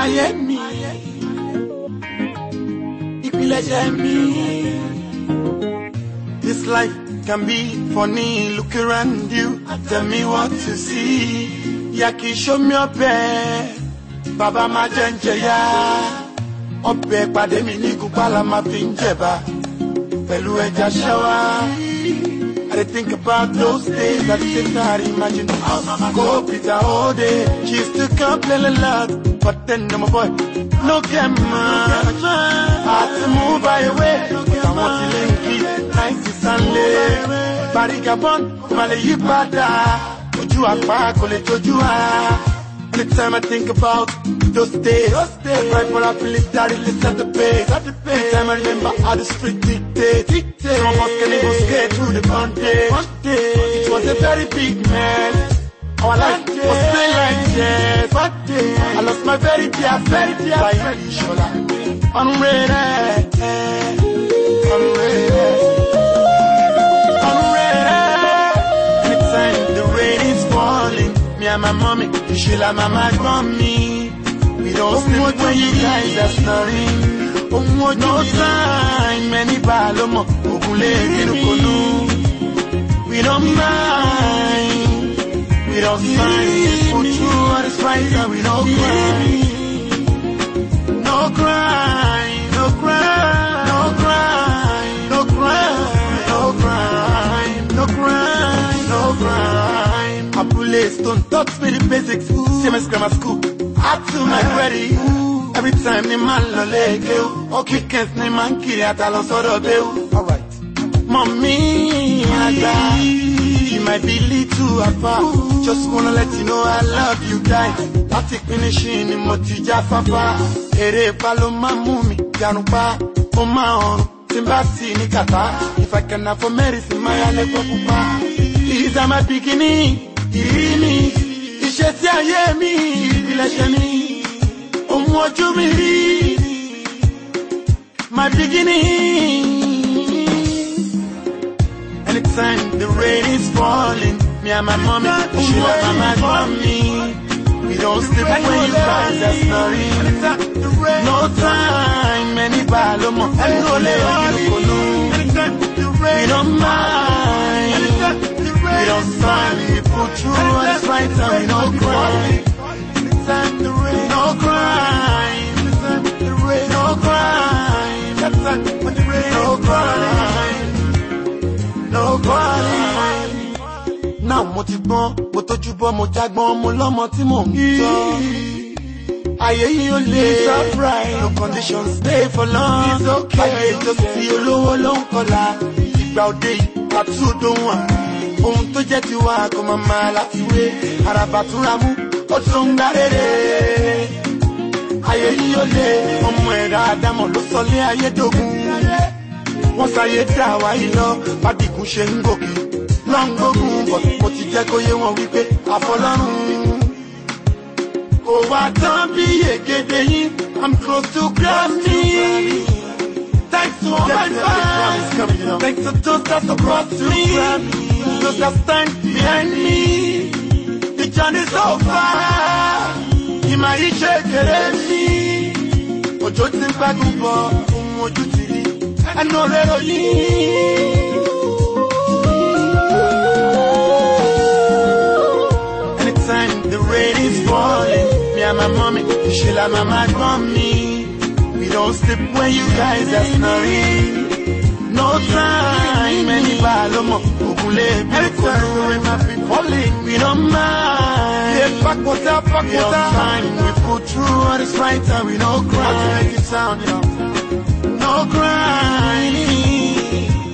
ayé mi ìpilẹ̀ṣẹ̀ mi. This life can be funny look around you tell me what to see. Ìyá kì í ṣomi ọbẹ̀ bàbá máa jẹ́ ń jẹyà. Ọbẹ̀ pàdé mi ní gúpá la máa fi ń jẹ̀bà pẹ̀lú ẹja ṣẹ́wá. I think about those days at the same I imagine go Peter all day. She used to come play a lot, but then no my boy, no get much. Had to move by away, but I want to link it, nice and Sunday. Barigabon, padà, ojú apá kò lè tójú à. Anytime I think about those days, I cry for happiness that really set the pace. Anytime I remember how the street dictate, some of us can even skate through the bondage. It was a very big mess. Our life was playing like chess. I lost my very dear, very dear friend, Shola. Unrated, and my mommy, she like mama gun me. We don't sleep when you guys are snoring. No time, many balomo, ogunle kinu konu. We don't mind, we don't sign. Put through what is right and we don't cry. Crime. Abule stone taught me the basics. Same as grammar school. Up to my ready. Every time ni man lo leke o. O weekends ni man kiri ata lọ sọ́dọ̀ bẹ́ o. Alright. Mommy, Ada, you might be little afar. Just wanna let you know I love you, die. Láti finishing oh, ni mo ti já fáfá. Èrè pa ló máa mú mi jánu pa. Ó máa ọrùn tí n bá sì ní kàtá. If I can afford medicine, máa yá lẹ́kọ̀ọ́ pupa. These are my beginning, ìrírí mi. Ìṣesí ayé mi, ìpilẹ̀ṣẹ̀ mi. Ohun ojú mi rí. My beginning. Anytime the rain is falling, me and my mommy, she like mama mommy. We don't sleep when you guys are snoring. No time, any balomo. We don't mind, we don't sign, we put through what's right and we don't cry. No crime, no crime, no crime, no crime. Now mo ti gbọ́n, mo tójú bọ́, mo jágbọ́n, mo lọ́mọ tí mò ń tọ́. Ayé yìí ó lè no conditions stay for long. Ayé ìjọsìn olówó ló ń kọlà. Ìgbà òde yìí, àtúntò dohun à. Ohun tó jẹ́ tiwa kò máa máa láti wé. Àràbà túnra mú, ó ń gbá rere. Ayé yìí lè, ọmọ ẹ̀dá Ádámọ̀ ló sọ lé ayé dógún. Wọ́n sáyé dá wa yìí lọ, Bádìgún ṣe ń gòkè. Lọ́ngbógun bọ̀, ti jẹ́ kó yé wọn wípé àfọlọ́run. Kò wá tán bí ègèdè yín, I'm close to Grammy. Thanks to all my fans, thanks to those that support me, those that stand behind me. The journey so far, ìmọ̀ yìí ṣe kéré mi. Òjò ti ń gbádùn bọ̀, ohun ojú ti rí, ẹnu rẹ̀ ròyìn. Anytime the rain is falling, me and my mommy, she like mama mommy. We don't sleep when you guys are snoring. No time, ogunle, anytime I've been falling, we don't mind. Yeah, fuck what's up, fuck We up. we put through what is right and we don't cry. To make it sound, you know. No crying,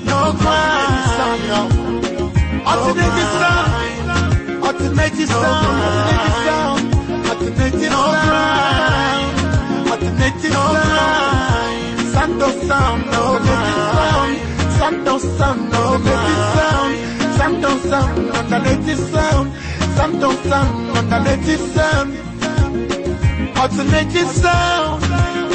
no crying, sound, you know. Alternative sound, alternative sound, alternative sound, alternative sound, alternative sound, Santo sound, alternative sound, Santo sound, alternative sound, Santo sound, alternative sound, Santo sound, alternative sound, alternative sound.